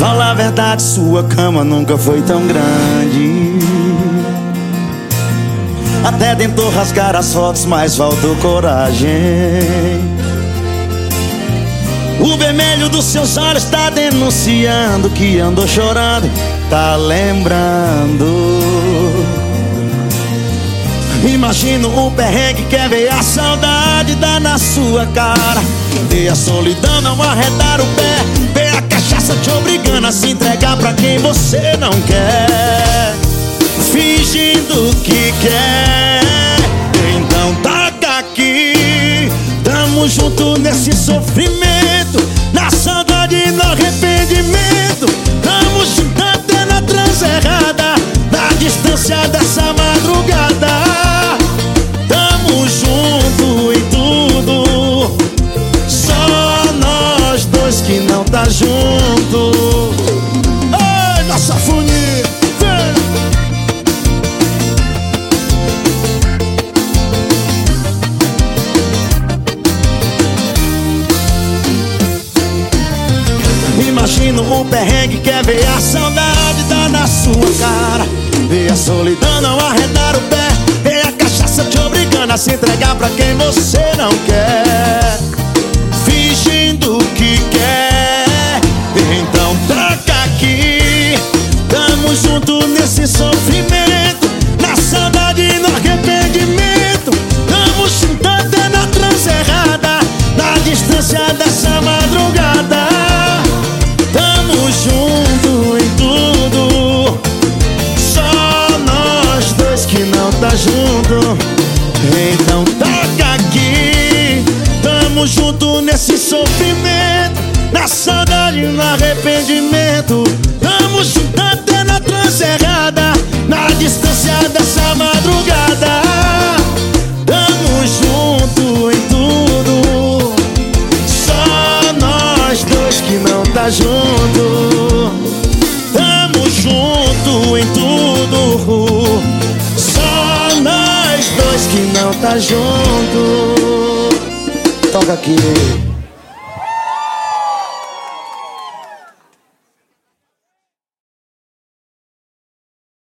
Fala a verdade, sua cama nunca foi tão grande. Até tentou rasgar as fotos, mas faltou coragem. O vermelho dos seus olhos está denunciando que andou chorando, tá lembrando. Imagino o perrengue quer ver a saudade dar na sua cara. Ver a solidão não arredar o pé, se entregar pra quem você não quer. Fingindo que quer, então taca aqui. Tamo junto nesse sofrimento, na saudade e no arrependimento. Tamo junto até na trans errada, na distância dessa madrugada. Tamo junto em tudo, só nós dois que não tá junto. O perrengue quer ver a saudade dar na sua cara? Ver a solidão não arredar o pé Ver a cachaça te obrigando a se entregar pra quem você não quer. Fingindo que quer Então troca aqui Tamo junto nesse sofrimento junto. Então toca aqui. Tamo junto nesse sofrimento Na saudade no arrependimento. Tamo junto até na trans errada Na distância dessa madrugada. Tamo junto em tudo. Só nós dois que não tá junto junto. Toca aqui